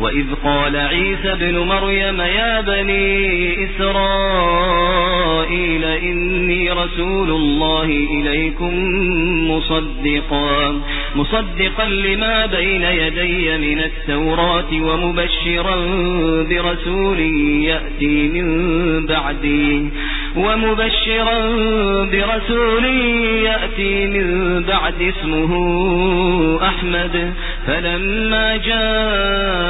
وإذ قال عيسى بن مريم يا بني إسرائيل إني رسول الله إليكم مصدقا مصدقا لما بين يدي من التوراة ومبشرا برسول يأتي من بعدي ومبشرا برسول يأتي من بعد اسمه أحمد فلما جاءهم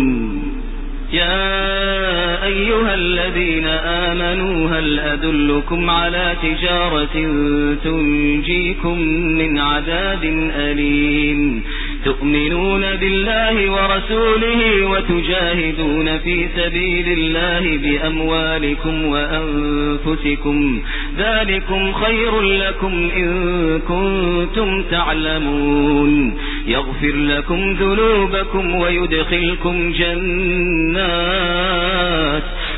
أدلكم على تجارة تنجيكم من عذاب أليم. تؤمنون بالله ورسوله وتجاهدون في سبيل الله بأموالكم وأنفسكم. ذلكم خير لكم إن كنتم تعلمون. يغفر لكم ذنوبكم ويدخلكم جنات.